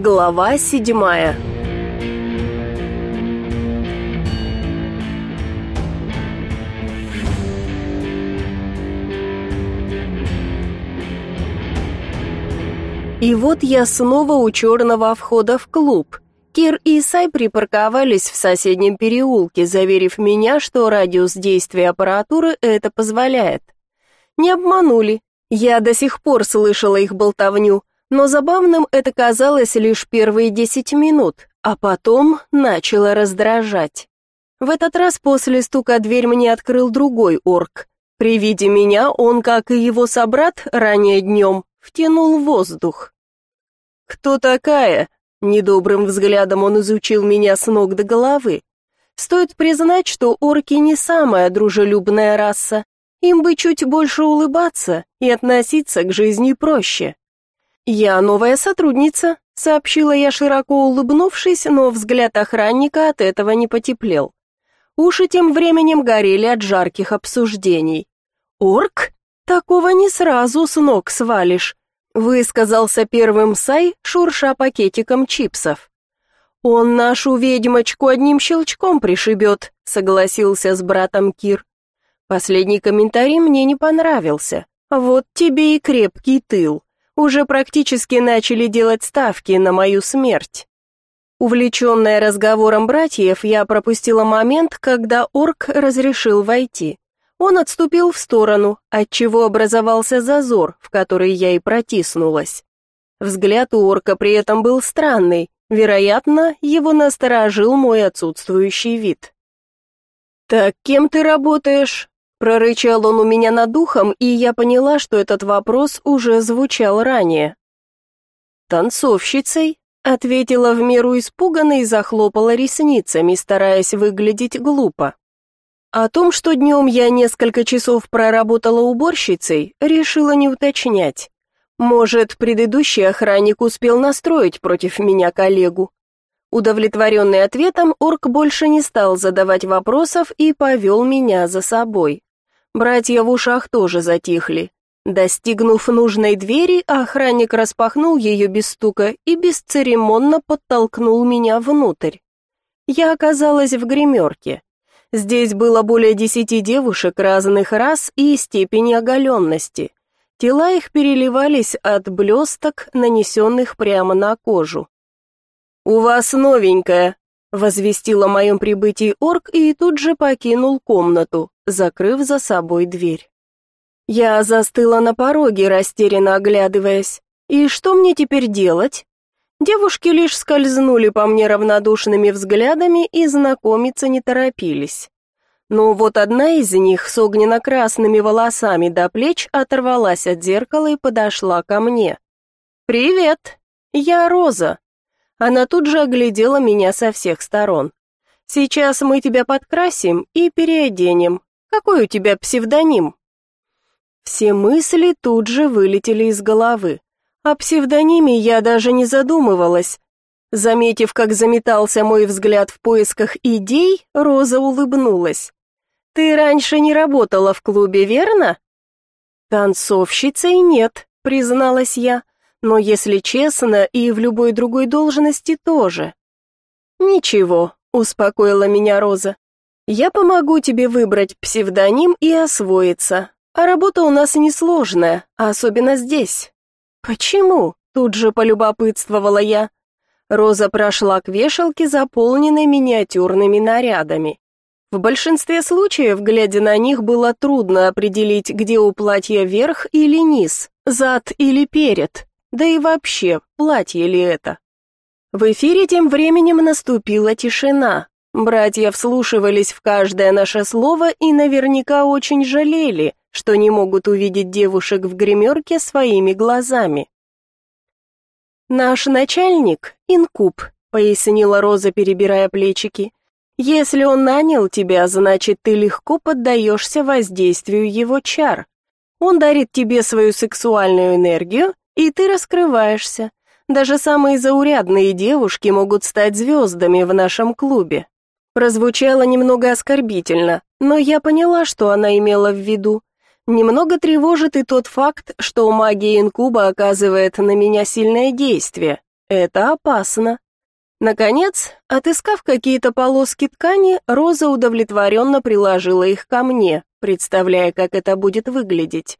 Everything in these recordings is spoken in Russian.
Глава седьмая И вот я снова у черного входа в клуб. Кир и Сай припарковались в соседнем переулке, заверив меня, что радиус действия аппаратуры это позволяет. Не обманули. Я до сих пор слышала их болтовню, но забавным это казалось лишь первые десять минут, а потом начало раздражать. В этот раз после стука дверь мне открыл другой орк. При виде меня он, как и его собрат ранее днем, втянул воздух. «Кто такая?» Недобрым взглядом он изучил меня с ног до головы. Стоит признать, что орки не самая дружелюбная раса. Им бы чуть больше улыбаться и относиться к жизни проще. «Я новая сотрудница», — сообщила я, широко улыбнувшись, но взгляд охранника от этого не потеплел. Уши тем временем горели от жарких обсуждений. «Орк? Такого не сразу с ног свалишь. Высказался первым Сай, шурша пакетиком чипсов. «Он нашу ведьмочку одним щелчком пришибет», — согласился с братом Кир. Последний комментарий мне не понравился. «Вот тебе и крепкий тыл. Уже практически начали делать ставки на мою смерть». Увлеченная разговором братьев, я пропустила момент, когда орк разрешил войти. Он отступил в сторону, отчего образовался зазор, в который я и протиснулась. Взгляд у орка при этом был странный, вероятно, его насторожил мой отсутствующий вид. «Так кем ты работаешь?» Прорычал он у меня над духом, и я поняла, что этот вопрос уже звучал ранее. «Танцовщицей», — ответила в меру испуганно и захлопала ресницами, стараясь выглядеть глупо. О том, что днем я несколько часов проработала уборщицей, решила не уточнять. Может, предыдущий охранник успел настроить против меня коллегу. Удовлетворенный ответом, орк больше не стал задавать вопросов и повел меня за собой. Братья в ушах тоже затихли. Достигнув нужной двери, охранник распахнул ее без стука и бесцеремонно подтолкнул меня внутрь. Я оказалась в гримерке. Здесь было более десяти девушек разных рас и степени оголенности. Тела их переливались от блесток, нанесенных прямо на кожу. «У вас новенькая», — возвестил о моем прибытии орк и тут же покинул комнату, закрыв за собой дверь. Я застыла на пороге, растерянно оглядываясь. «И что мне теперь делать?» Девушки лишь скользнули по мне равнодушными взглядами и знакомиться не торопились. Но вот одна из них с огненно-красными волосами до плеч оторвалась от зеркала и подошла ко мне. «Привет, я Роза». Она тут же оглядела меня со всех сторон. «Сейчас мы тебя подкрасим и переоденем. Какой у тебя псевдоним?» Все мысли тут же вылетели из головы. О псевдониме я даже не задумывалась. Заметив, как заметался мой взгляд в поисках идей, Роза улыбнулась. «Ты раньше не работала в клубе, верно?» «Танцовщицей нет», — призналась я, «но, если честно, и в любой другой должности тоже». «Ничего», — успокоила меня Роза. «Я помогу тебе выбрать псевдоним и освоиться, а работа у нас несложная, особенно здесь». «Почему?» — тут же полюбопытствовала я. Роза прошла к вешалке, заполненной миниатюрными нарядами. В большинстве случаев, глядя на них, было трудно определить, где у платья верх или низ, зад или перед, да и вообще, платье ли это. В эфире тем временем наступила тишина. Братья вслушивались в каждое наше слово и наверняка очень жалели, что не могут увидеть девушек в гримерке своими глазами. «Наш начальник — инкуб», — пояснила Роза, перебирая плечики. «Если он нанял тебя, значит, ты легко поддаешься воздействию его чар. Он дарит тебе свою сексуальную энергию, и ты раскрываешься. Даже самые заурядные девушки могут стать звездами в нашем клубе». Прозвучало немного оскорбительно, но я поняла, что она имела в виду. Немного тревожит и тот факт, что магия инкуба оказывает на меня сильное действие. Это опасно. Наконец, отыскав какие-то полоски ткани, Роза удовлетворенно приложила их ко мне, представляя, как это будет выглядеть.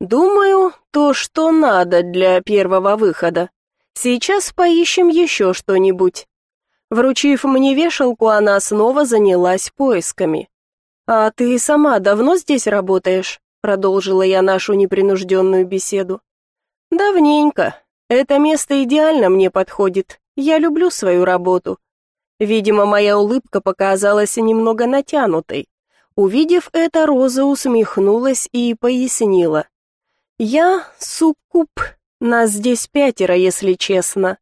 Думаю, то, что надо для первого выхода. Сейчас поищем еще что-нибудь. Вручив мне вешалку, она снова занялась поисками. «А ты сама давно здесь работаешь?» Продолжила я нашу непринужденную беседу. «Давненько. Это место идеально мне подходит. Я люблю свою работу». Видимо, моя улыбка показалась немного натянутой. Увидев это, Роза усмехнулась и пояснила. «Я суккуб. Нас здесь пятеро, если честно.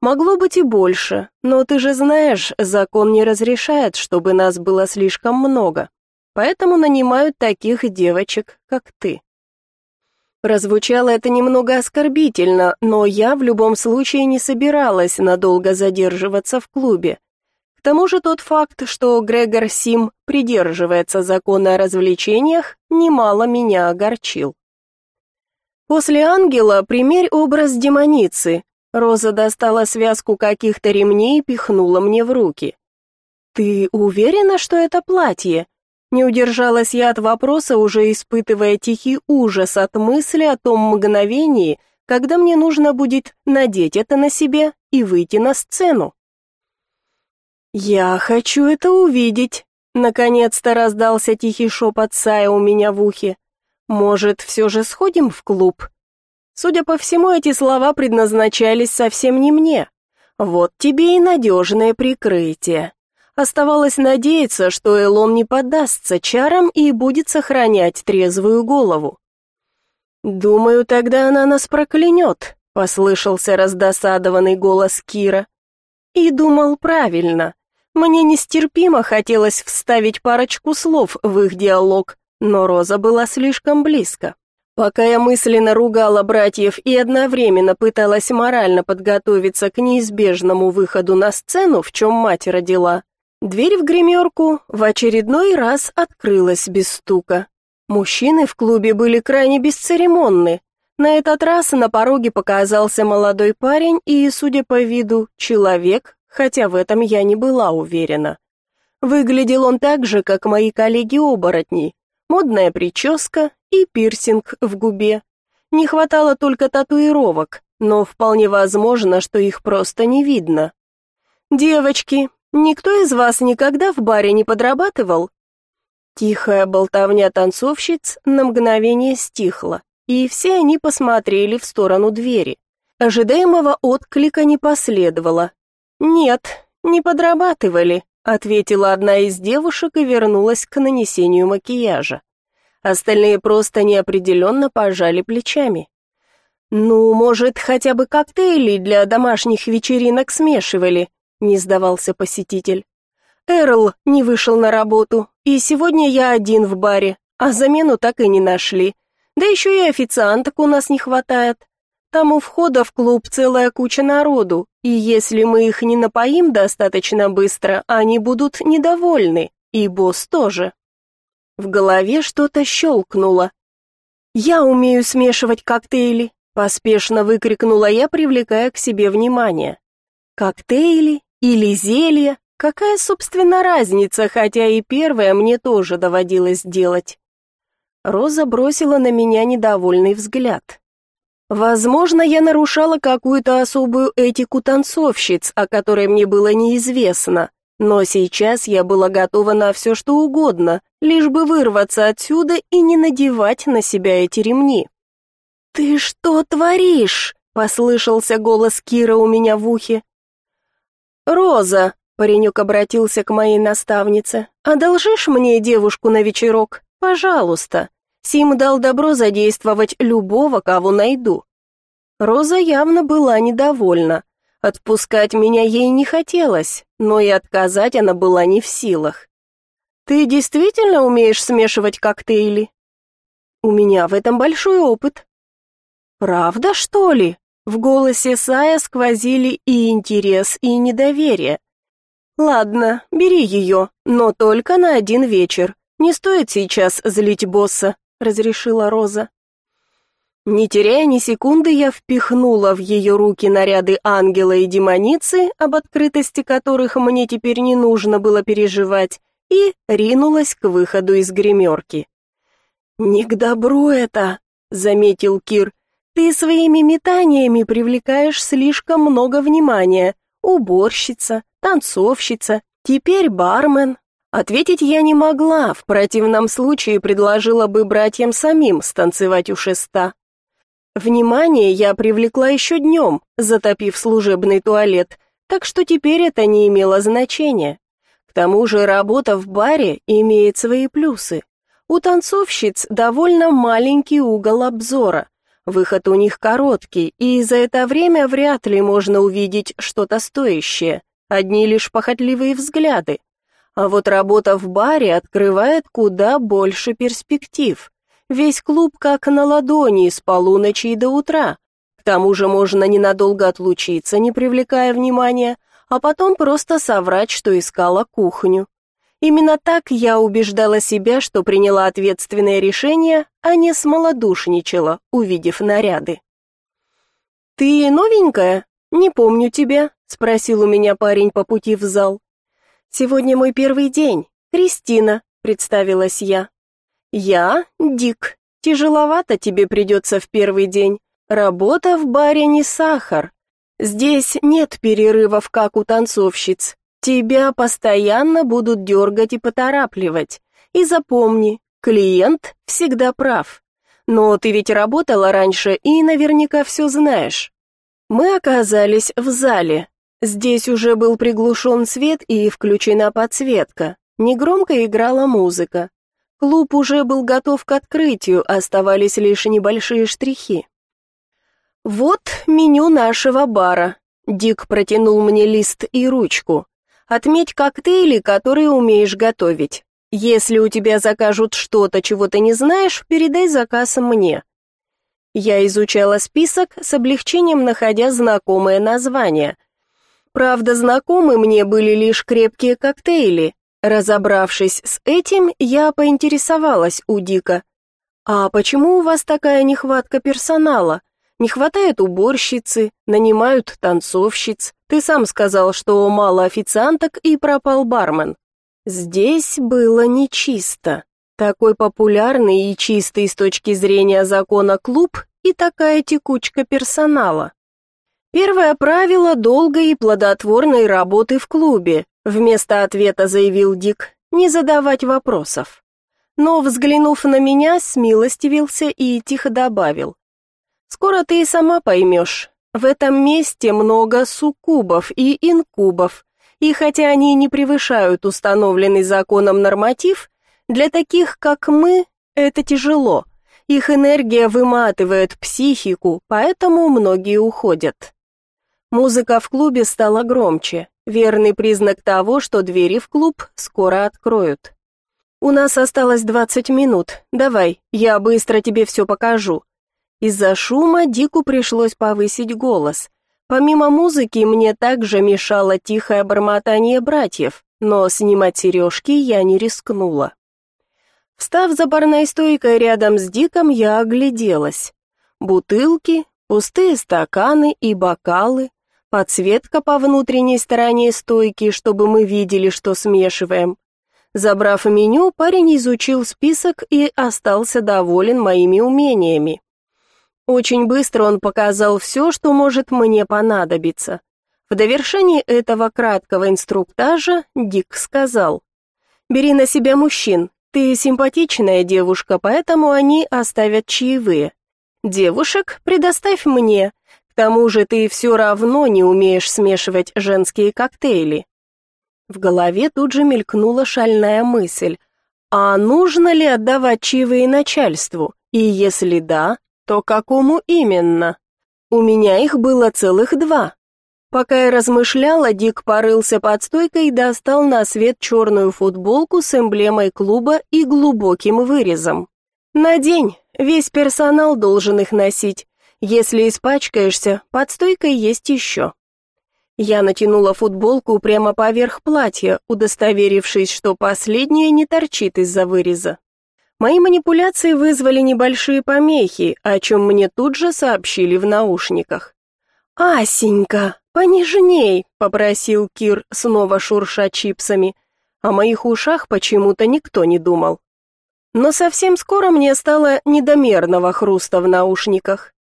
Могло быть и больше, но ты же знаешь, закон не разрешает, чтобы нас было слишком много. Поэтому нанимают таких девочек, как ты». Прозвучало это немного оскорбительно, но я в любом случае не собиралась надолго задерживаться в клубе. К тому же тот факт, что Грегор Сим придерживается закона о развлечениях, немало меня огорчил. После ангела примерь образ демоницы. Роза достала связку каких-то ремней и пихнула мне в руки. Ты уверена, что это платье? Не удержалась я от вопроса, уже испытывая тихий ужас от мысли о том мгновении, когда мне нужно будет надеть это на себе и выйти на сцену. «Я хочу это увидеть», — наконец-то раздался тихий шепот Сая у меня в ухе. Может, все же сходим в клуб? Судя по всему, эти слова предназначались совсем не мне. Вот тебе и надежное прикрытие. Оставалось надеяться, что Элон не поддастся чарам и будет сохранять трезвую голову. «Думаю, тогда она нас проклянет», — послышался раздосадованный голос Кира. И думал правильно. Мне нестерпимо хотелось вставить парочку слов в их диалог, но Роза была слишком близко. Пока я мысленно ругала братьев и одновременно пыталась морально подготовиться к неизбежному выходу на сцену, в чем мать родила, дверь в гримерку в очередной раз открылась без стука. Мужчины в клубе были крайне бесцеремонны. На этот раз на пороге показался молодой парень и, судя по виду, человек, хотя в этом я не была уверена. Выглядел он так же, как мои коллеги-оборотни, модная прическа и пирсинг в губе. Не хватало только татуировок, но вполне возможно, что их просто не видно. «Девочки, никто из вас никогда в баре не подрабатывал?» Тихая болтовня танцовщиц на мгновение стихла, и все они посмотрели в сторону двери. Ожидаемого отклика не последовало. «Нет, не подрабатывали», ответила одна из девушек и вернулась к нанесению макияжа. Остальные просто неопределенно пожали плечами. «Ну, может, хотя бы коктейли для домашних вечеринок смешивали?» — не сдавался посетитель. «Эрл не вышел на работу, и сегодня я один в баре, а замену так и не нашли. Да еще и официанток у нас не хватает. Там у входа в клуб целая куча народу, и если мы их не напоим достаточно быстро, они будут недовольны, и босс тоже. В голове что-то щелкнуло. «Я умею смешивать коктейли», — поспешно выкрикнула я, привлекая к себе внимание. «Коктейли или зелья? Какая, собственно, разница, хотя и первое мне тоже доводилось делать?» Роза бросила на меня недовольный взгляд. Возможно, я нарушала какую-то особую этику танцовщиц, о которой мне было неизвестно, но сейчас я была готова на все, что угодно, лишь бы вырваться отсюда и не надевать на себя эти ремни. «Ты что творишь?» — послышался голос Кира у меня в ухе. «Роза», — паренек обратился к моей наставнице, — «одолжишь мне девушку на вечерок? Пожалуйста». Сим дал добро задействовать любого, кого найду. Роза явно была недовольна. Отпускать меня ей не хотелось, но и отказать она была не в силах. «Ты действительно умеешь смешивать коктейли?» «У меня в этом большой опыт». «Правда, что ли?» В голосе Сая сквозили и интерес, и недоверие. «Ладно, бери ее, но только на один вечер. Не стоит сейчас злить босса», — разрешила Роза. Не теряя ни секунды, я впихнула в ее руки наряды ангела и демоницы, об открытости которых мне теперь не нужно было переживать, и ринулась к выходу из гримерки. «Не к добру это», — заметил Кир. «Ты своими метаниями привлекаешь слишком много внимания. Уборщица, танцовщица, теперь бармен, Ответить я не могла, в противном случае предложила бы братьям самим станцевать у шеста. Внимание я привлекла еще днем, затопив служебный туалет, так что теперь это не имело значения. К тому же работа в баре имеет свои плюсы. У танцовщиц довольно маленький угол обзора. Выход у них короткий, и за это время вряд ли можно увидеть что-то стоящее. Одни лишь похотливые взгляды. А вот работа в баре открывает куда больше перспектив. Весь клуб как на ладони с полуночи до утра. К тому же можно ненадолго отлучиться, не привлекая внимания, а потом просто соврать, что искала кухню. Именно так я убеждала себя, что приняла ответственное решение, а не смолодушничала, увидев наряды. «Ты новенькая? Не помню тебя», — спросил у меня парень по пути в зал. «Сегодня мой первый день. Кристина», — представилась я. «Я Дик. Тяжеловато тебе придется в первый день. Работа в баре не сахар. Здесь нет перерывов, как у танцовщиц. Тебя постоянно будут дергать и поторапливать. И запомни, клиент всегда прав. Но ты ведь работала раньше и наверняка все знаешь». Мы оказались в зале, Здесь уже был приглушен свет и включена подсветка. Негромко играла музыка. Клуб уже был готов к открытию, оставались лишь небольшие штрихи. «Вот меню нашего бара», — Дик протянул мне лист и ручку. «Отметь коктейли, которые умеешь готовить. Если у тебя закажут что-то, чего ты не знаешь, передай заказ мне». Я изучала список, с облегчением находя знакомое название — Правда, знакомы мне были лишь крепкие коктейли. Разобравшись с этим, я поинтересовалась у Дика. «А почему у вас такая нехватка персонала? Не хватает уборщицы, нанимают танцовщиц. Ты сам сказал, что мало официанток и пропал бармен». Здесь было нечисто. Такой популярный и чистый с точки зрения закона клуб и такая текучка персонала. Первое правило долгой и плодотворной работы в клубе, вместо ответа заявил Дик, не задавать вопросов. Но, взглянув на меня, смилостивился и тихо добавил. «Скоро ты и сама поймешь, в этом месте много суккубов и инкубов, и хотя они не превышают установленный законом норматив, для таких, как мы, это тяжело. Их энергия выматывает психику, поэтому многие уходят. Музыка в клубе стала громче, верный признак того, что двери в клуб скоро откроют. «У нас осталось двадцать минут. Давай, я быстро тебе все покажу». Из-за шума Дику пришлось повысить голос. Помимо музыки мне также мешало тихое бормотание братьев, но снимать сережки я не рискнула. Встав за барной стойкой рядом с Диком, я огляделась. Бутылки, пустые стаканы и бокалы, подсветка по внутренней стороне стойки, чтобы мы видели, что смешиваем. Забрав меню, парень изучил список и остался доволен моими умениями. Очень быстро он показал все, что может мне понадобиться. В довершении этого краткого инструктажа Дик сказал, «Бери на себя мужчин, ты симпатичная девушка, поэтому они оставят чаевые. Девушек предоставь мне, тому же ты все равно не умеешь смешивать женские коктейли. В голове тут же мелькнула шальная мысль. А нужно ли отдавать чаевые начальству? И если да, то какому именно? У меня их было целых два. Пока я размышляла, Дик порылся под стойкой и достал на свет черную футболку с эмблемой клуба и глубоким вырезом. «Надень, весь персонал должен их носить. Если испачкаешься, под стойкой есть еще». Я натянула футболку прямо поверх платья, удостоверившись, что последнее не торчит из-за выреза. Мои манипуляции вызвали небольшие помехи, о чем мне тут же сообщили в наушниках. «Асенька, понежней!» — попросил Кир, снова шурша чипсами. О моих ушах почему-то никто не думал. Но совсем скоро мне стало недомерного хруста в наушниках.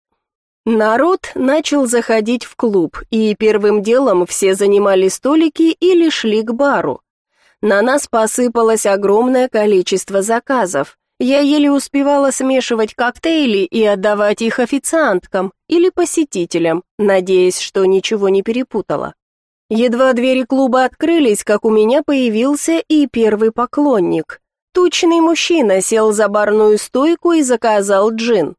Народ начал заходить в клуб, и первым делом все занимали столики или шли к бару. На нас посыпалось огромное количество заказов. Я еле успевала смешивать коктейли и отдавать их официанткам или посетителям, надеясь, что ничего не перепутала. Едва двери клуба открылись, как у меня появился и первый поклонник. Тучный мужчина сел за барную стойку и заказал джин.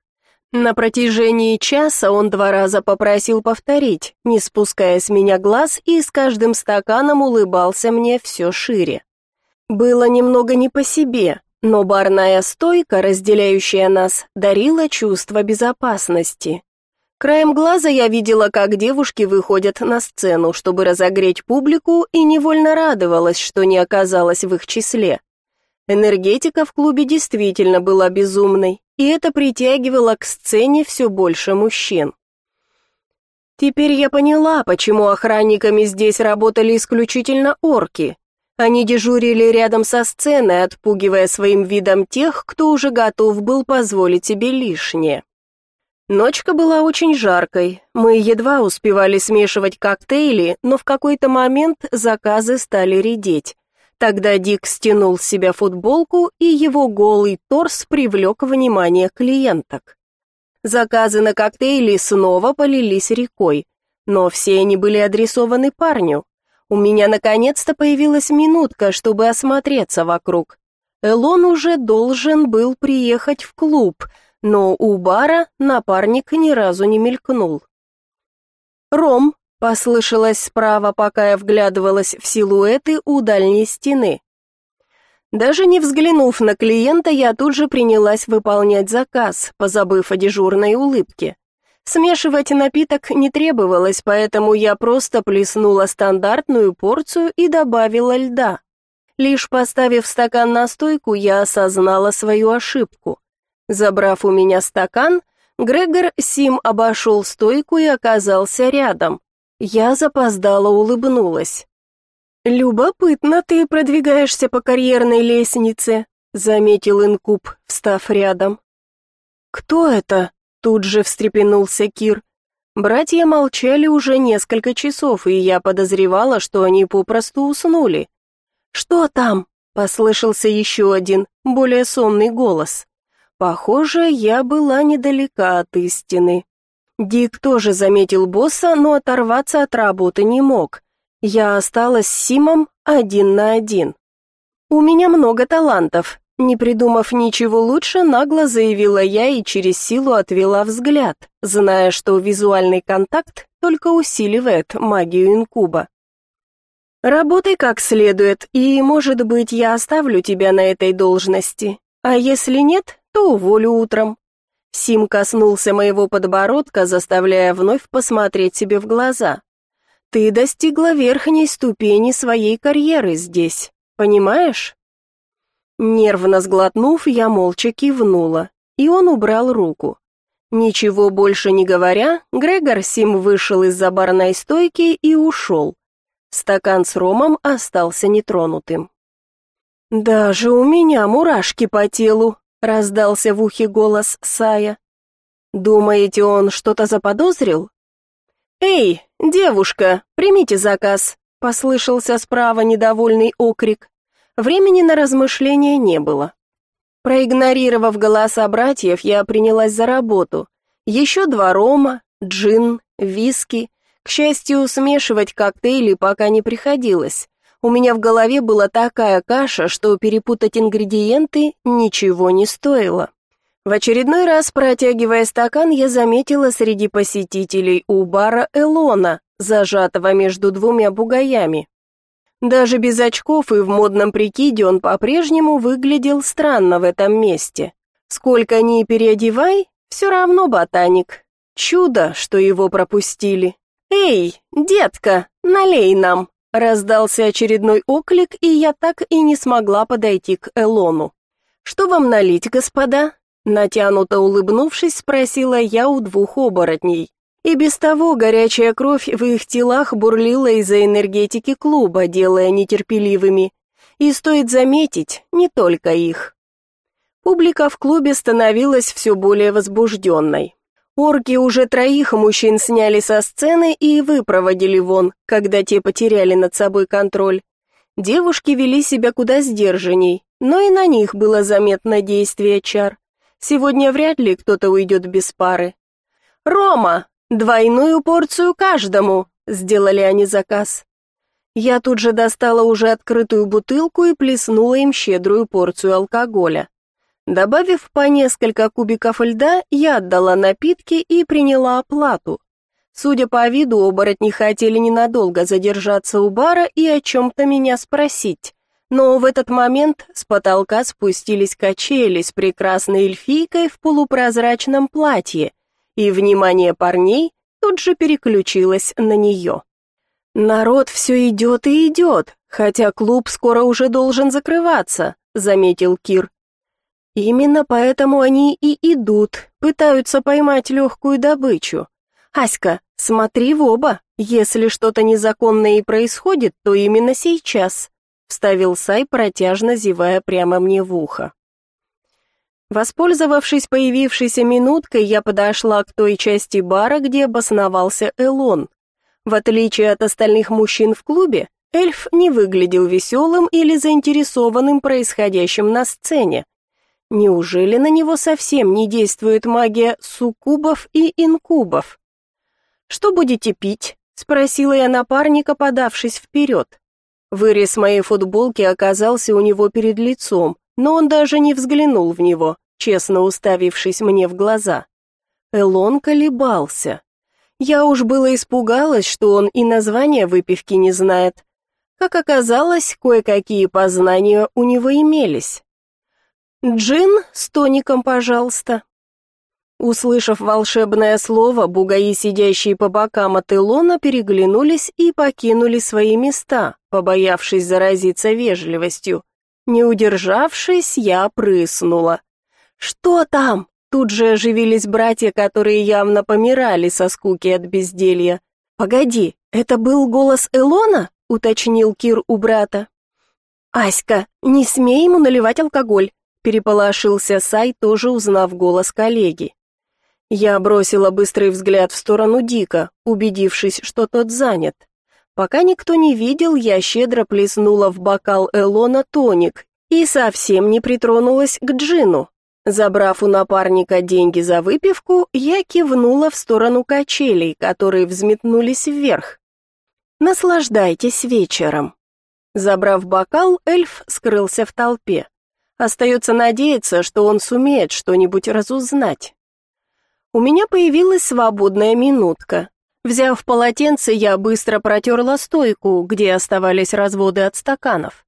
На протяжении часа он два раза попросил повторить, не спуская с меня глаз, и с каждым стаканом улыбался мне все шире. Было немного не по себе, но барная стойка, разделяющая нас, дарила чувство безопасности. Краем глаза я видела, как девушки выходят на сцену, чтобы разогреть публику, и невольно радовалась, что не оказалась в их числе. Энергетика в клубе действительно была безумной, и это притягивало к сцене все больше мужчин. Теперь я поняла, почему охранниками здесь работали исключительно орки. Они дежурили рядом со сценой, отпугивая своим видом тех, кто уже готов был позволить себе лишнее. Ночка была очень жаркой. Мы едва успевали смешивать коктейли, но в какой-то момент заказы стали редеть. Тогда Дик стянул с себя футболку, и его голый торс привлек внимание клиенток. Заказы на коктейли снова полились рекой, но все они были адресованы парню. У меня наконец-то появилась минутка, чтобы осмотреться вокруг. Элон уже должен был приехать в клуб, но у бара напарник ни разу не мелькнул. «Ром, Послышалось справа, пока я вглядывалась в силуэты у дальней стены. Даже не взглянув на клиента, я тут же принялась выполнять заказ, позабыв о дежурной улыбке. Смешивать напиток не требовалось, поэтому я просто плеснула стандартную порцию и добавила льда. Лишь поставив стакан на стойку, я осознала свою ошибку. Забрав у меня стакан, Грегор Сим обошел стойку и оказался рядом. Я запоздало улыбнулась. «Любопытно ты продвигаешься по карьерной лестнице», заметил Инкуб, встав рядом. «Кто это?» Тут же встрепенулся Кир. Братья молчали уже несколько часов, и я подозревала, что они попросту уснули. «Что там?» — послышался еще один, более сонный голос. Похоже, я была недалека от истины. Дик тоже заметил босса, но оторваться от работы не мог. Я осталась с Симом один на один. «У меня много талантов», не придумав ничего лучше, нагло заявила я и через силу отвела взгляд, зная, что визуальный контакт только усиливает магию инкуба. «Работай как следует, и, может быть, я оставлю тебя на этой должности, а если нет, то уволю утром. Сим коснулся моего подбородка, заставляя вновь посмотреть себе в глаза. «Ты достигла верхней ступени своей карьеры здесь, понимаешь?» Нервно сглотнув, я молча кивнула, и он убрал руку. Ничего больше не говоря, Грегор Сим вышел из-за барной стойки и ушел. Стакан с ромом остался нетронутым. «Даже у меня мурашки по телу», раздался в ухе голос Сая. Думаете, он что-то заподозрил? Эй, девушка, примите заказ, послышался справа недовольный окрик. Времени на размышления не было. Проигнорировав голоса братьев, я принялась за работу. Еще два рома, джин, виски. К счастью, смешивать коктейли пока не приходилось. У меня в голове была такая каша, что перепутать ингредиенты ничего не стоило. В очередной раз, протягивая стакан, я заметила среди посетителей у бара Элона, зажатого между двумя бугаями. Даже без очков и в модном прикиде он по-прежнему выглядел странно в этом месте. Сколько ни переодевай, все равно ботаник. Чудо, что его пропустили. «Эй, детка, налей нам!» Раздался очередной оклик, и я так и не смогла подойти к Элону. «Что вам налить, господа?» Натянуто улыбнувшись, спросила я у двух оборотней. И без того горячая кровь в их телах бурлила из-за энергетики клуба, делая нетерпеливыми. И стоит заметить, не только их. Публика в клубе становилась все более возбужденной. Орки уже троих мужчин сняли со сцены и выпроводили вон, когда те потеряли над собой контроль. Девушки вели себя куда сдержанней, но и на них было заметно действие чар. Сегодня вряд ли кто-то уйдет без пары. «Рома, двойную порцию каждому!» — сделали они заказ. Я тут же достала уже открытую бутылку и плеснула им щедрую порцию алкоголя. Добавив по несколько кубиков льда, я отдала напитки и приняла оплату. Судя по виду, оборотни хотели ненадолго задержаться у бара и о чем-то меня спросить. Но в этот момент с потолка спустились качели с прекрасной эльфийкой в полупрозрачном платье, и внимание парней тут же переключилось на нее. «Народ все идет и идет, хотя клуб скоро уже должен закрываться», — заметил Кир. «Именно поэтому они и идут, пытаются поймать легкую добычу. Аська, смотри в оба, если что-то незаконное и происходит, то именно сейчас вставил Сай, протяжно зевая прямо мне в ухо. Воспользовавшись появившейся минуткой, я подошла к той части бара, где обосновался Элон. В отличие от остальных мужчин в клубе, эльф не выглядел веселым или заинтересованным происходящим на сцене. Неужели на него совсем не действует магия суккубов и инкубов? «Что будете пить?» — спросила я напарника, подавшись вперед. Вырез моей футболки оказался у него перед лицом, но он даже не взглянул в него, честно уставившись мне в глаза. Элон колебался. Я уж было испугалась, что он и название выпивки не знает. Как оказалось, кое-какие познания у него имелись. «Джин с тоником, пожалуйста», Услышав волшебное слово, бугаи, сидящие по бокам от Илона, переглянулись и покинули свои места, побоявшись заразиться вежливостью. Не удержавшись, я прыснула. «Что там?» Тут же оживились братья, которые явно помирали со скуки от безделья. «Погоди, это был голос Элона?» — уточнил Кир у брата. «Аська, не смей ему наливать алкоголь», — переполошился Сай, тоже узнав голос коллеги. Я бросила быстрый взгляд в сторону Дика, убедившись, что тот занят. Пока никто не видел, я щедро плеснула в бокал Элона тоник и совсем не притронулась к джину. Забрав у напарника деньги за выпивку, я кивнула в сторону качелей, которые взметнулись вверх. «Наслаждайтесь вечером». Забрав бокал, эльф скрылся в толпе. Остается надеяться, что он сумеет что-нибудь разузнать. У меня появилась свободная минутка. Взяв полотенце, я быстро протерла стойку, где оставались разводы от стаканов.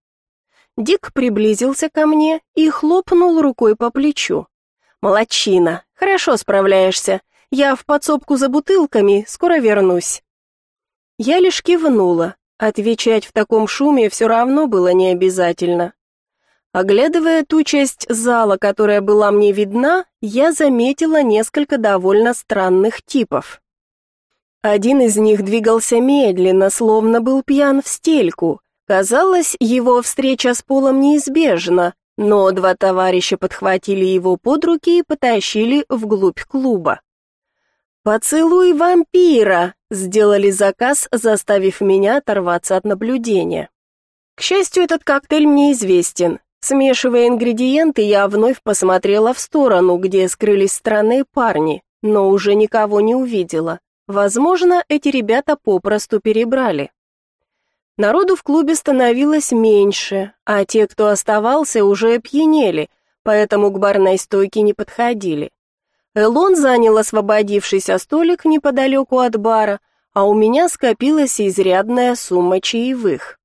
Дик приблизился ко мне и хлопнул рукой по плечу. «Молодчина, хорошо справляешься. Я в подсобку за бутылками, скоро вернусь». Я лишь кивнула. Отвечать в таком шуме все равно было не обязательно. Оглядывая ту часть зала, которая была мне видна, я заметила несколько довольно странных типов. Один из них двигался медленно, словно был пьян в стельку. Казалось, его встреча с Полом неизбежна, но два товарища подхватили его под руки и потащили вглубь клуба. «Поцелуй вампира!» — сделали заказ, заставив меня оторваться от наблюдения. К счастью, этот коктейль мне известен. Смешивая ингредиенты, я вновь посмотрела в сторону, где скрылись странные парни, но уже никого не увидела. Возможно, эти ребята попросту перебрали. Народу в клубе становилось меньше, а те, кто оставался, уже опьянели, поэтому к барной стойке не подходили. Элон занял освободившийся столик неподалеку от бара, а у меня скопилась изрядная сумма чаевых.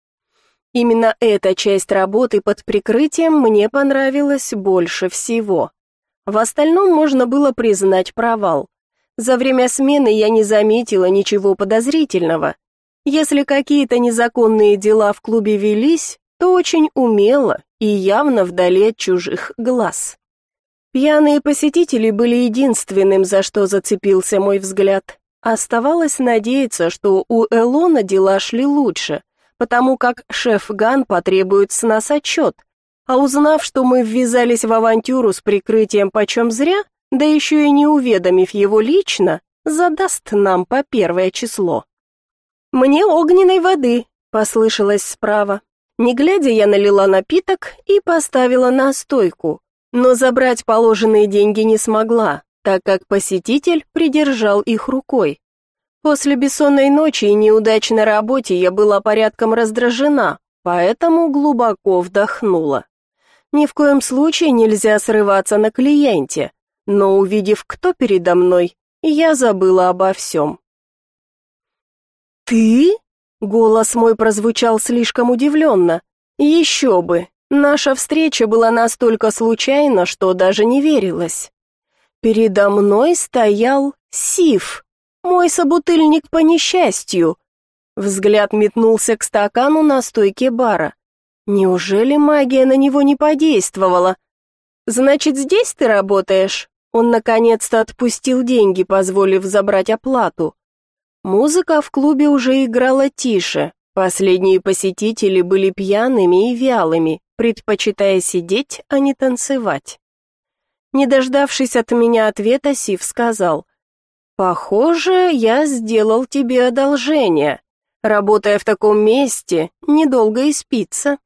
Именно эта часть работы под прикрытием мне понравилась больше всего. В остальном можно было признать провал. За время смены я не заметила ничего подозрительного. Если какие-то незаконные дела в клубе велись, то очень умело и явно вдали от чужих глаз. Пьяные посетители были единственным, за что зацепился мой взгляд. Оставалось надеяться, что у Элона дела шли лучше, потому как шеф Ган потребует с нас отчет, а узнав, что мы ввязались в авантюру с прикрытием почем зря, да еще и не уведомив его лично, задаст нам по первое число. «Мне огненной воды», — послышалось справа. Не глядя, я налила напиток и поставила на стойку, но забрать положенные деньги не смогла, так как посетитель придержал их рукой. После бессонной ночи и неудачной работе я была порядком раздражена, поэтому глубоко вдохнула. Ни в коем случае нельзя срываться на клиенте, но увидев, кто передо мной, я забыла обо всем. «Ты?» — голос мой прозвучал слишком удивленно. «Еще бы, Наша встреча была настолько случайна, что даже не верилось. Передо мной стоял Сив, мой собутыльник по несчастью. Взгляд метнулся к стакану на стойке бара. Неужели магия на него не подействовала? Значит, здесь ты работаешь? Он наконец-то отпустил деньги, позволив забрать оплату. Музыка в клубе уже играла тише. Последние посетители были пьяными и вялыми, предпочитая сидеть, а не танцевать. Не дождавшись от меня ответа, Сив сказал, «Похоже, я сделал тебе одолжение. Работая в таком месте, недолго и спится».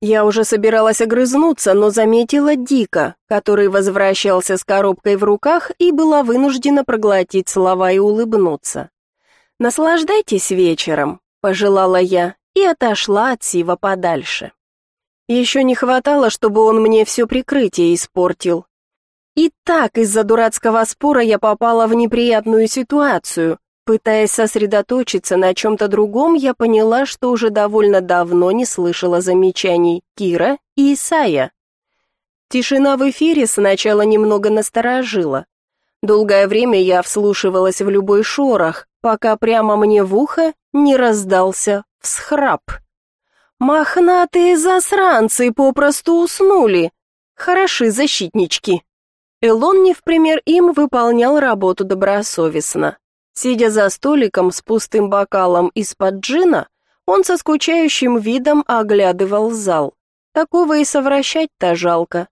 Я уже собиралась огрызнуться, но заметила Дика, который возвращался с коробкой в руках и была вынуждена проглотить слова и улыбнуться. «Наслаждайтесь вечером», — пожелала я и отошла от Сива подальше. Еще не хватало, чтобы он мне все прикрытие испортил. И так из-за дурацкого спора я попала в неприятную ситуацию. Пытаясь сосредоточиться на чем-то другом, я поняла, что уже довольно давно не слышала замечаний Кира и Исая. Тишина в эфире сначала немного насторожила. Долгое время я вслушивалась в любой шорох, пока прямо мне в ухо не раздался всхрап. Мохнатые засранцы попросту уснули. Хороши защитнички. Элон не в пример им выполнял работу добросовестно. Сидя за столиком с пустым бокалом из-под джина, он со скучающим видом оглядывал зал. Такого и совращать-то жалко.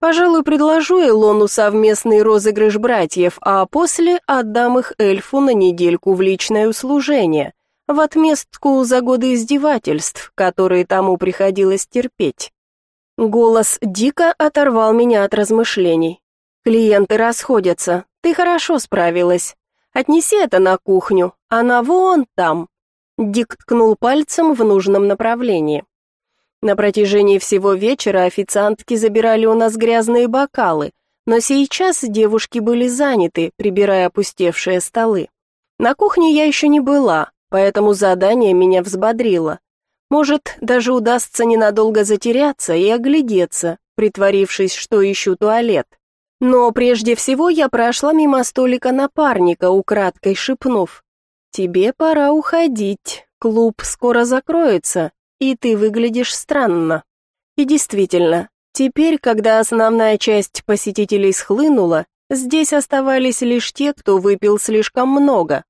Пожалуй, предложу Элону совместный розыгрыш братьев, а после отдам их эльфу на недельку в личное услужение в отместку за годы издевательств, которые тому приходилось терпеть. Голос дико оторвал меня от размышлений. Клиенты расходятся. Ты хорошо справилась. Отнеси это на кухню. Она вон там. Дик ткнул пальцем в нужном направлении. На протяжении всего вечера официантки забирали у нас грязные бокалы, но сейчас девушки были заняты, прибирая опустевшие столы. На кухне я еще не была, поэтому задание меня взбодрило. Может, даже удастся ненадолго затеряться и оглядеться, притворившись, что ищу туалет. Но прежде всего я прошла мимо столика напарника, украдкой шепнув. «Тебе пора уходить, клуб скоро закроется, и ты выглядишь странно». И действительно, теперь, когда основная часть посетителей схлынула, здесь оставались лишь те, кто выпил слишком много,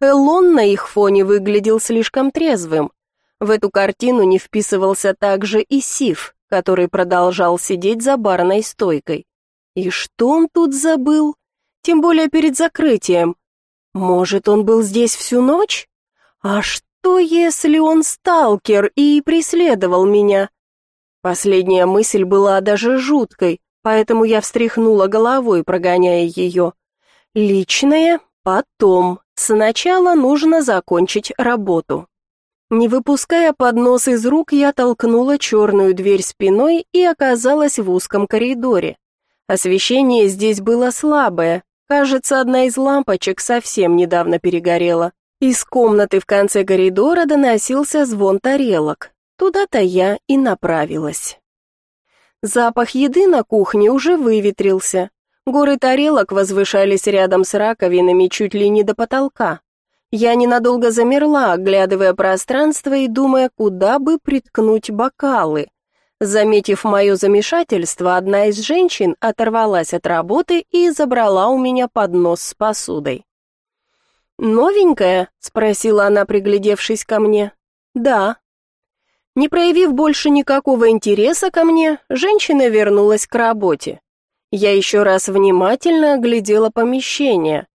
Элон на их фоне выглядел слишком трезвым. В эту картину не вписывался также и Сив, который продолжал сидеть за барной стойкой. И что он тут забыл? Тем более перед закрытием. Может, он был здесь всю ночь? А что, если он сталкер и преследовал меня? Последняя мысль была даже жуткой, поэтому я встряхнула головой, прогоняя ее. Личное потом. Сначала нужно закончить работу. Не выпуская поднос из рук, я толкнула черную дверь спиной и оказалась в узком коридоре. Освещение здесь было слабое. Кажется, одна из лампочек совсем недавно перегорела. Из комнаты в конце коридора доносился звон тарелок. Туда-то я и направилась. Запах еды на кухне уже выветрился, Горы тарелок возвышались рядом с раковинами чуть ли не до потолка. Я ненадолго замерла, оглядывая пространство и думая, куда бы приткнуть бокалы. Заметив мое замешательство, одна из женщин оторвалась от работы и забрала у меня поднос с посудой. «Новенькая?» — спросила она, приглядевшись ко мне. «Да». Не проявив больше никакого интереса ко мне, женщина вернулась к работе. Я еще раз внимательно оглядела помещение.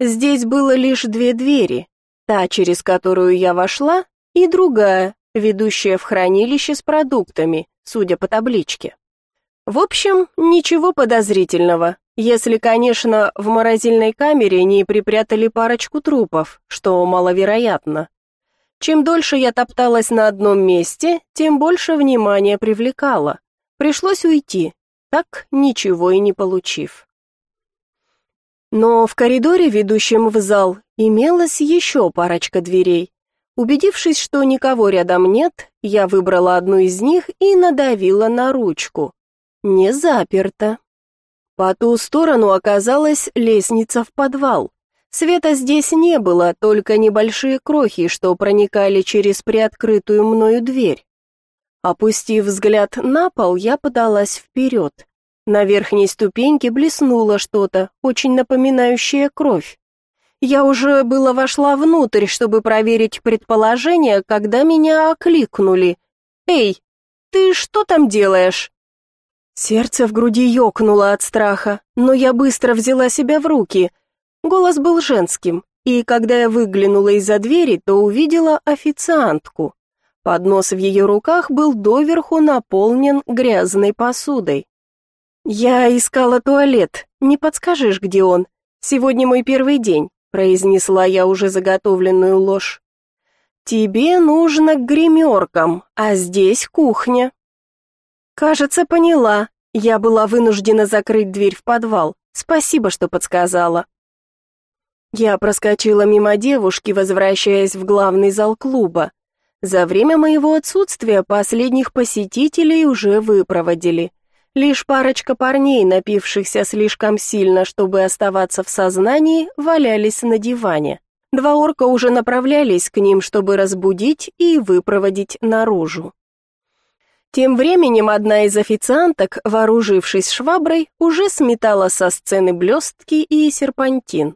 Здесь было лишь две двери, та, через которую я вошла, и другая, ведущая в хранилище с продуктами, судя по табличке. В общем, ничего подозрительного, если, конечно, в морозильной камере не припрятали парочку трупов, что маловероятно. Чем дольше я топталась на одном месте, тем больше внимания привлекала. Пришлось уйти, так ничего и не получив. Но в коридоре, ведущем в зал, имелась еще парочка дверей. Убедившись, что никого рядом нет, я выбрала одну из них и надавила на ручку. Не заперто. По ту сторону оказалась лестница в подвал. Света здесь не было, только небольшие крохи, что проникали через приоткрытую мною дверь. Опустив взгляд на пол, я подалась вперед. На верхней ступеньке блеснуло что-то, очень напоминающее кровь. Я уже было вошла внутрь, чтобы проверить предположение, когда меня окликнули. «Эй, ты что там делаешь?» Сердце в груди ёкнуло от страха, но я быстро взяла себя в руки. Голос был женским, и когда я выглянула из-за двери, то увидела официантку. Поднос в ее руках был доверху наполнен грязной посудой. «Я искала туалет. Не подскажешь, где он? Сегодня мой первый день», — произнесла я уже заготовленную ложь. «Тебе нужно к гримеркам, а здесь кухня». «Кажется, поняла. Я была вынуждена закрыть дверь в подвал. Спасибо, что подсказала». Я проскочила мимо девушки, возвращаясь в главный зал клуба. За время моего отсутствия последних посетителей уже выпроводили. Лишь парочка парней, напившихся слишком сильно, чтобы оставаться в сознании, валялись на диване. Два орка уже направлялись к ним, чтобы разбудить и выпроводить наружу. Тем временем одна из официанток, вооружившись шваброй, уже сметала со сцены блестки и серпантин.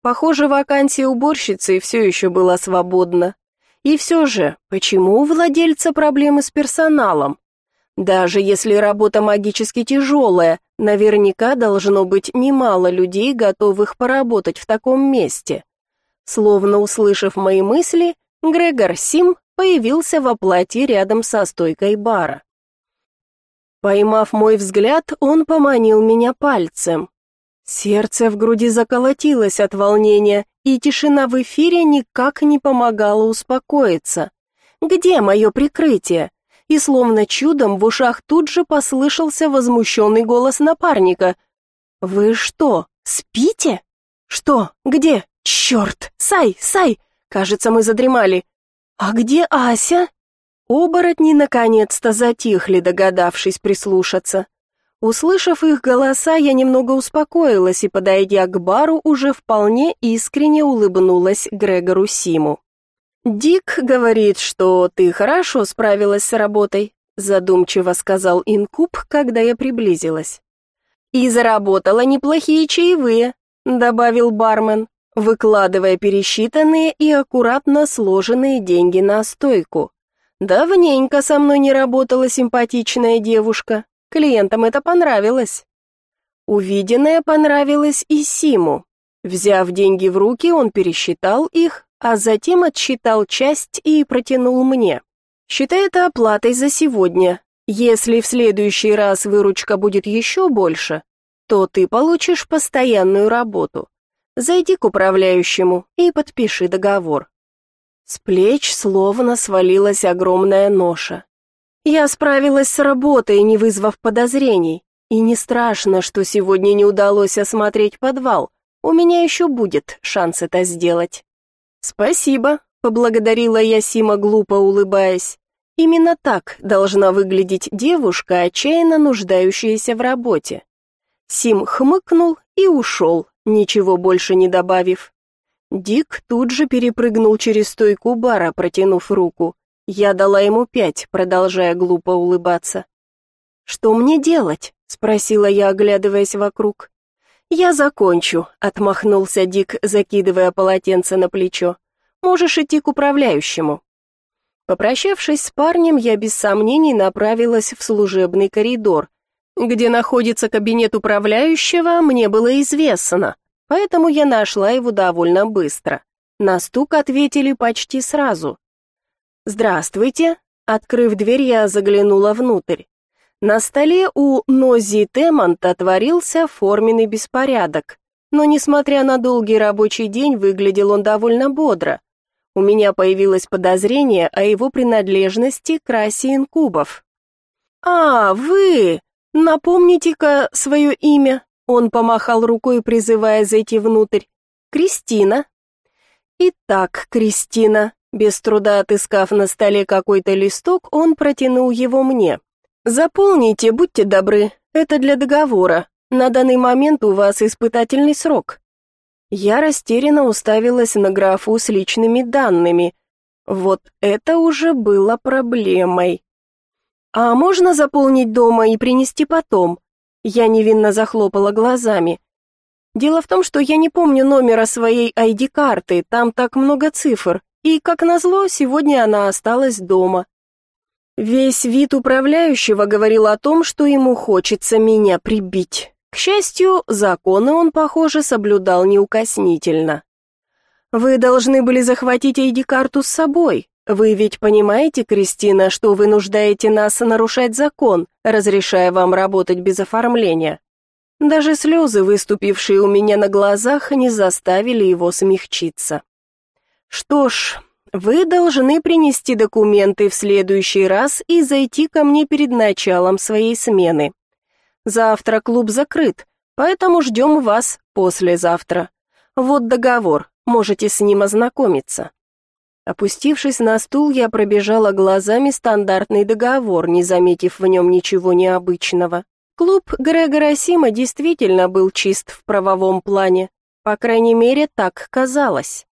Похоже, вакансия уборщицы все еще была свободна. И все же, почему у владельца проблемы с персоналом? Даже если работа магически тяжелая, наверняка должно быть немало людей, готовых поработать в таком месте. Словно услышав мои мысли, Грегор Сим появился в оплате рядом со стойкой бара. Поймав мой взгляд, он поманил меня пальцем. Сердце в груди заколотилось от волнения, и тишина в эфире никак не помогала успокоиться. Где мое прикрытие? И словно чудом в ушах тут же послышался возмущенный голос напарника. «Вы что, спите?» «Что? Где? Черт! Сай, Сай! Кажется, мы задремали. А где Ася?» Оборотни наконец-то затихли, догадавшись прислушаться. Услышав их голоса, я немного успокоилась и, подойдя к бару, уже вполне искренне улыбнулась Грегору Симу. «Дик говорит, что ты хорошо справилась с работой», задумчиво сказал Инкуб, когда я приблизилась. «И заработала неплохие чаевые», добавил бармен, выкладывая пересчитанные и аккуратно сложенные деньги на стойку. «Давненько со мной не работала симпатичная девушка. Клиентам это понравилось. Увиденное понравилось и Симу. Взяв деньги в руки, он пересчитал их, а затем отсчитал часть и протянул мне. «Считай это оплатой за сегодня. Если в следующий раз выручка будет еще больше, то ты получишь постоянную работу. Зайди к управляющему и подпиши договор». С плеч словно свалилась огромная ноша. Я справилась с работой, не вызвав подозрений. И не страшно, что сегодня не удалось осмотреть подвал. У меня еще будет шанс это сделать. Спасибо, поблагодарила я Сима, глупо улыбаясь. Именно так должна выглядеть девушка, отчаянно нуждающаяся в работе. Сим хмыкнул и ушел, ничего больше не добавив. Дик тут же перепрыгнул через стойку бара, протянув руку. Я дала ему пять, продолжая глупо улыбаться. «Что мне делать?» — спросила я, оглядываясь вокруг. «Я закончу», — отмахнулся Дик, закидывая полотенце на плечо. «Можешь идти к управляющему». Попрощавшись с парнем, я без сомнений направилась в служебный коридор. Где находится кабинет управляющего, мне было известно, поэтому я нашла его довольно быстро. На стук ответили почти сразу. «Здравствуйте», Открыв дверь, я заглянула внутрь. На столе у Нози Темонта творился форменный беспорядок, но, несмотря на долгий рабочий день, выглядел он довольно бодро. У меня появилось подозрение о его принадлежности к расе инкубов. «А, вы! Напомните-ка свое имя!» Он помахал рукой, призывая зайти внутрь. «Кристина». «Итак, Кристина», без труда отыскав на столе какой-то листок, он протянул его мне. «Заполните, будьте добры, это для договора. На данный момент у вас испытательный срок». Я растерянно уставилась на графу с личными данными. Вот это уже было проблемой. «А можно заполнить дома и принести потом?» Я невинно захлопала глазами. Дело в том, что я не помню номера своей ID-карты, там так много цифр. И, как назло, сегодня она осталась дома. Весь вид управляющего говорил о том, что ему хочется меня прибить. К счастью, законы он, похоже, соблюдал неукоснительно. «Вы должны были захватить ID-карту с собой. Вы ведь понимаете, Кристина, что вы нуждаете нас нарушать закон, разрешая вам работать без оформления?» Даже слезы, выступившие у меня на глазах, не заставили его смягчиться. Что ж, вы должны принести документы в следующий раз и зайти ко мне перед началом своей смены. Завтра клуб закрыт, поэтому ждем вас послезавтра. Вот договор, можете с ним ознакомиться. Опустившись на стул, я пробежала глазами стандартный договор, не заметив в нем ничего необычного. Клуб Грегора Сима действительно был чист в правовом плане. По крайней мере, так казалось.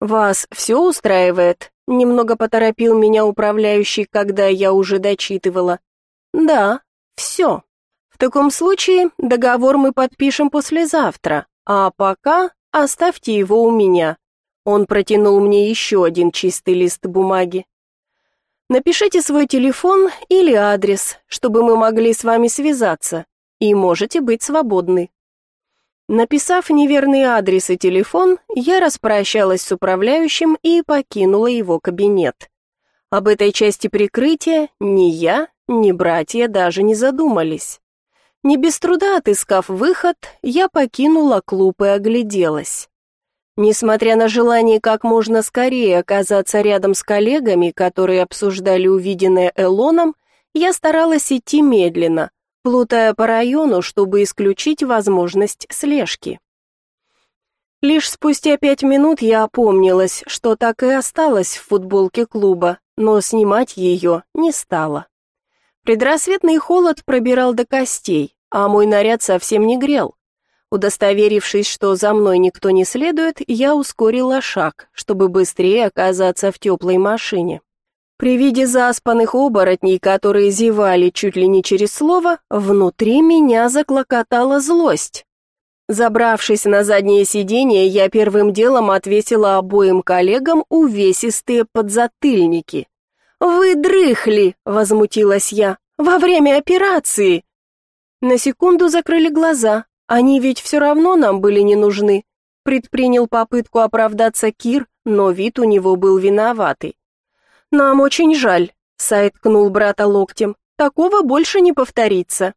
«Вас все устраивает?» — немного поторопил меня управляющий, когда я уже дочитывала. «Да, все. В таком случае договор мы подпишем послезавтра, а пока оставьте его у меня». Он протянул мне еще один чистый лист бумаги. «Напишите свой телефон или адрес, чтобы мы могли с вами связаться, и можете быть свободны». Написав неверный адрес и телефон, я распрощалась с управляющим и покинула его кабинет. Об этой части прикрытия ни я, ни братья даже не задумались. Не без труда отыскав выход, я покинула клуб и огляделась. Несмотря на желание как можно скорее оказаться рядом с коллегами, которые обсуждали увиденное Элоном, я старалась идти медленно, плутая по району, чтобы исключить возможность слежки. Лишь спустя пять минут я опомнилась, что так и осталась в футболке клуба, но снимать ее не стала. Предрассветный холод пробирал до костей, а мой наряд совсем не грел. Удостоверившись, что за мной никто не следует, я ускорила шаг, чтобы быстрее оказаться в теплой машине. При виде заспанных оборотней, которые зевали чуть ли не через слово, внутри меня заклокотала злость. Забравшись на заднее сиденье, я первым делом отвесила обоим коллегам увесистые подзатыльники. «Вы дрыхли!» — возмутилась я. «Во время операции!» На секунду закрыли глаза. Они ведь все равно нам были не нужны. Предпринял попытку оправдаться Кир, но вид у него был виноватый. «Нам очень жаль», — Сайд ткнул брата локтем. «Такого больше не повторится».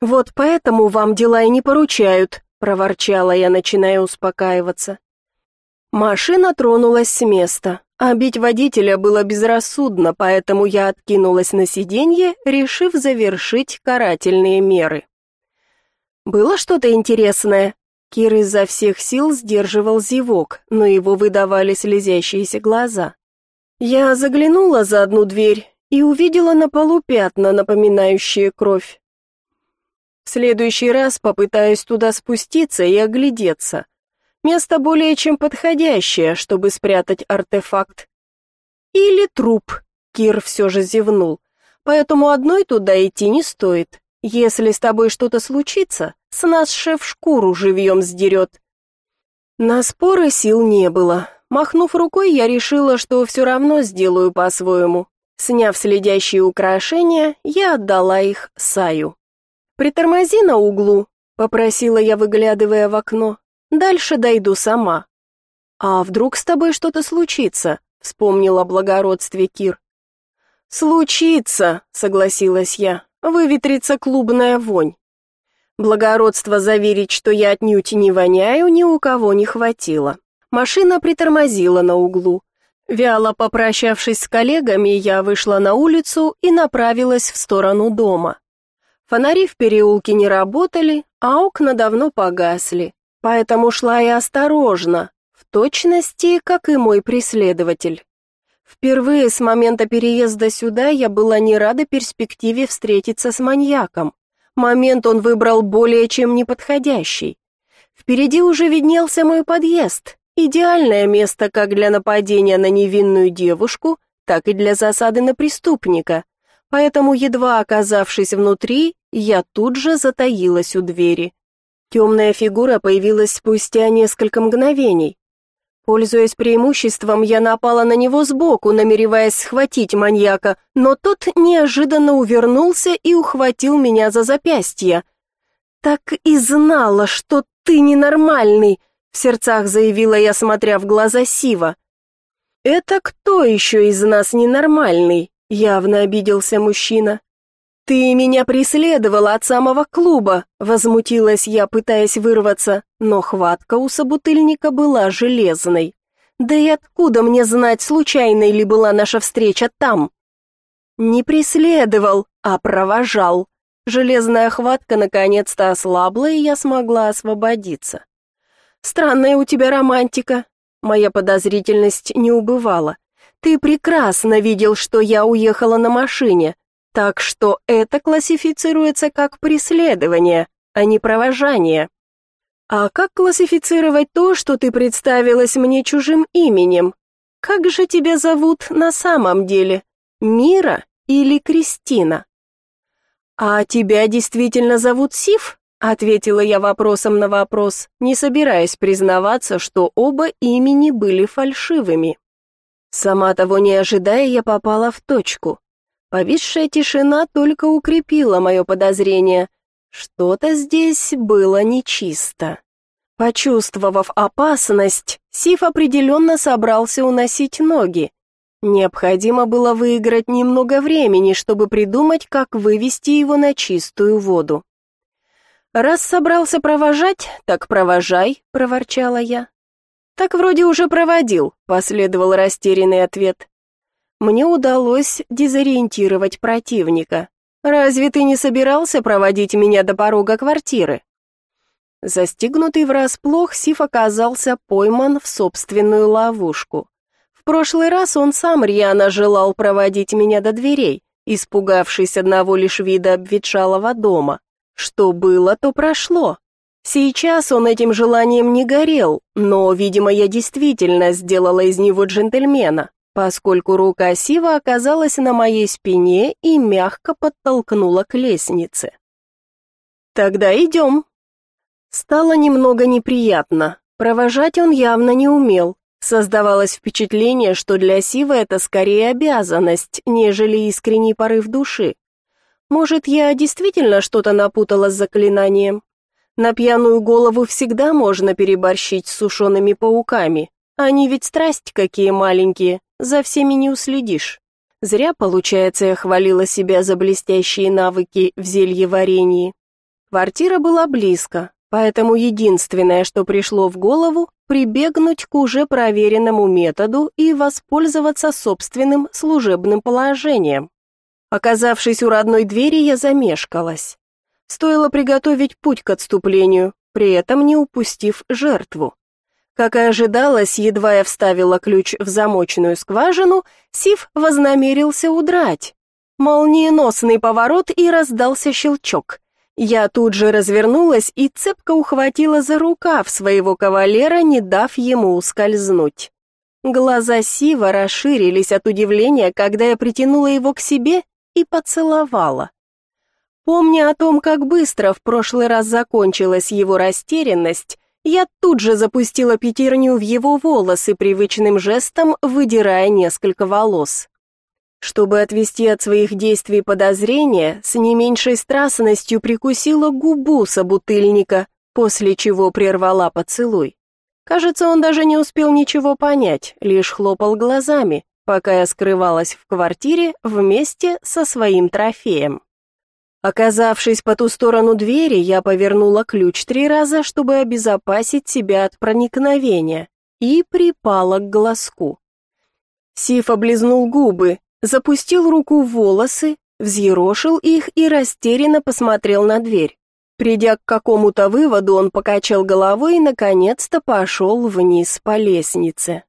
«Вот поэтому вам дела и не поручают», — проворчала я, начиная успокаиваться. Машина тронулась с места. А водителя было безрассудно, поэтому я откинулась на сиденье, решив завершить карательные меры. Было что-то интересное. Кир изо всех сил сдерживал зевок, но его выдавали слезящиеся глаза. Я заглянула за одну дверь и увидела на полу пятна, напоминающие кровь. В следующий раз попытаюсь туда спуститься и оглядеться. Место более чем подходящее, чтобы спрятать артефакт. Или труп, Кир все же зевнул. поэтому одной туда идти не стоит. Если с тобой что-то случится, с нас шеф шкуру живьем сдерет». На споры сил не было. Махнув рукой, я решила, что все равно сделаю по-своему. Сняв следящие украшения, я отдала их Саю. «Притормози на углу», — попросила я, выглядывая в окно. «Дальше дойду сама». «А вдруг с тобой что-то случится?» — вспомнила о благородстве Кир. «Случится», — согласилась я, — «выветрится клубная вонь». Благородство заверить, что я отнюдь не воняю, ни у кого не хватило. Машина притормозила на углу. Вяло попрощавшись с коллегами, я вышла на улицу и направилась в сторону дома. Фонари в переулке не работали, а окна давно погасли, поэтому шла я осторожно, в точности, как и мой преследователь. Впервые с момента переезда сюда я была не рада перспективе встретиться с маньяком. Момент он выбрал более чем неподходящий. Впереди уже виднелся мой подъезд, идеальное место как для нападения на невинную девушку, так и для засады на преступника. Поэтому, едва оказавшись внутри, я тут же затаилась у двери. Темная фигура появилась спустя несколько мгновений. Пользуясь преимуществом, я напала на него сбоку, намереваясь схватить маньяка, но тот неожиданно увернулся и ухватил меня за запястье. «Так и знала, что ты ненормальный», — в сердцах заявила я, смотря в глаза Сива. «Это кто еще из нас ненормальный?» — явно обиделся мужчина. «Ты меня преследовала от самого клуба», — возмутилась я, пытаясь вырваться, но хватка у собутыльника была железной. «Да и откуда мне знать, случайной ли была наша встреча там?» «Не преследовал, а провожал». Железная хватка наконец-то ослабла, и я смогла освободиться. «Странная у тебя романтика». Моя подозрительность не убывала. «Ты прекрасно видел, что я уехала на машине, так что это классифицируется как преследование, а не провожание. А как классифицировать то, что ты представилась мне чужим именем? Как же тебя зовут на самом деле? Мира или Кристина? А тебя действительно зовут Сив? Ответила я вопросом на вопрос, не собираясь признаваться, что оба имени были фальшивыми. Сама того не ожидая, я попала в точку. Повисшая тишина только укрепила мое подозрение. Что-то здесь было нечисто. Почувствовав опасность, Сиф определенно собрался уносить ноги. Необходимо было выиграть немного времени, чтобы придумать, как вывести его на чистую воду. «Раз собрался провожать, так провожай», — проворчала я. «Так вроде уже проводил», — последовал растерянный ответ мне удалось дезориентировать противника. «Разве ты не собирался проводить меня до порога квартиры?» Застигнутый врасплох, Сиф оказался пойман в собственную ловушку. В прошлый раз он сам рьяно желал проводить меня до дверей, испугавшись одного лишь вида обветшалого дома. Что было, то прошло. Сейчас он этим желанием не горел, но, видимо, я действительно сделала из него джентльмена поскольку рука Сива оказалась на моей спине и мягко подтолкнула к лестнице. «Тогда идем». Стало немного неприятно. Провожать он явно не умел. Создавалось впечатление, что для Сива это скорее обязанность, нежели искренний порыв души. Может, я действительно что-то напутала с заклинанием? На пьяную голову всегда можно переборщить с сушеными пауками. Они ведь страсть какие маленькие, за всеми не уследишь. Зря, получается, я хвалила себя за блестящие навыки в зельеварении. Квартира была близко, поэтому единственное, что пришло в голову, прибегнуть к уже проверенному методу и воспользоваться собственным служебным положением. Оказавшись у родной двери, я замешкалась. Стоило приготовить путь к отступлению, при этом не упустив жертву. Как и ожидалось, едва я вставила ключ в замочную скважину, Сив вознамерился удрать. Молниеносный поворот и раздался щелчок. Я тут же развернулась и цепко ухватила за рукав своего кавалера, не дав ему ускользнуть. Глаза Сива расширились от удивления, когда я притянула его к себе и поцеловала. Помня о том, как быстро в прошлый раз закончилась его растерянность, я тут же запустила пятерню в его волосы, привычным жестом выдирая несколько волос. Чтобы отвести от своих действий подозрения, с не меньшей страстностью прикусила губу собутыльника, после чего прервала поцелуй. Кажется, он даже не успел ничего понять, лишь хлопал глазами, пока я скрывалась в квартире вместе со своим трофеем. Оказавшись по ту сторону двери, я повернула ключ три раза, чтобы обезопасить себя от проникновения, и припала к глазку. Сиф облизнул губы, запустил руку в волосы, взъерошил их и растерянно посмотрел на дверь. Придя к какому-то выводу, он покачал головой и, наконец-то, пошел вниз по лестнице.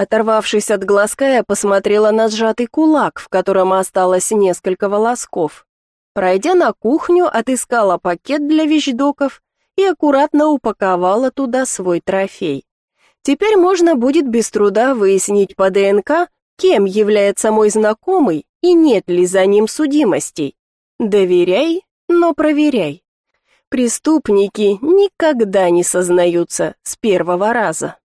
Оторвавшись от глазка, я посмотрела на сжатый кулак, в котором осталось несколько волосков. Пройдя на кухню, отыскала пакет для вещдоков и аккуратно упаковала туда свой трофей. Теперь можно будет без труда выяснить по ДНК, кем является мой знакомый и нет ли за ним судимостей. Доверяй, но проверяй. Преступники никогда не сознаются с первого раза.